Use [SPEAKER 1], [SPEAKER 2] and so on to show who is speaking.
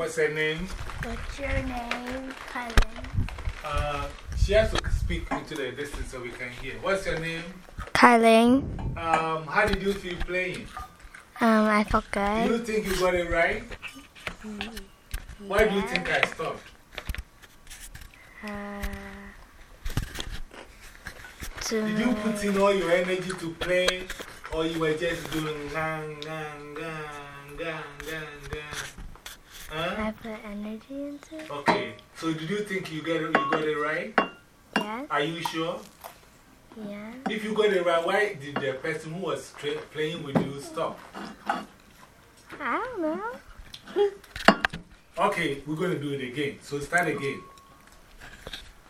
[SPEAKER 1] What's her name?
[SPEAKER 2] What's your name, Kylie?
[SPEAKER 1] Uh, she has to speak into the distance so we can hear. What's your name?
[SPEAKER 2] Kylie.
[SPEAKER 1] Um, how did you feel playing?
[SPEAKER 2] Um, I felt
[SPEAKER 1] Do
[SPEAKER 2] good.
[SPEAKER 1] you think you got it right? Why do you think I stopped?
[SPEAKER 2] Uh,
[SPEAKER 1] Did you put in all your energy to play, or you were just doing gang, gang,
[SPEAKER 2] I put energy into it?
[SPEAKER 1] Okay, so did you think you got it, you got it right?
[SPEAKER 2] Yes.
[SPEAKER 1] Are you sure?
[SPEAKER 2] Yes.
[SPEAKER 1] If you got it right, why did the person who was playing with you stop?
[SPEAKER 2] I don't know.
[SPEAKER 1] Okay, we're going to do it again. So start again.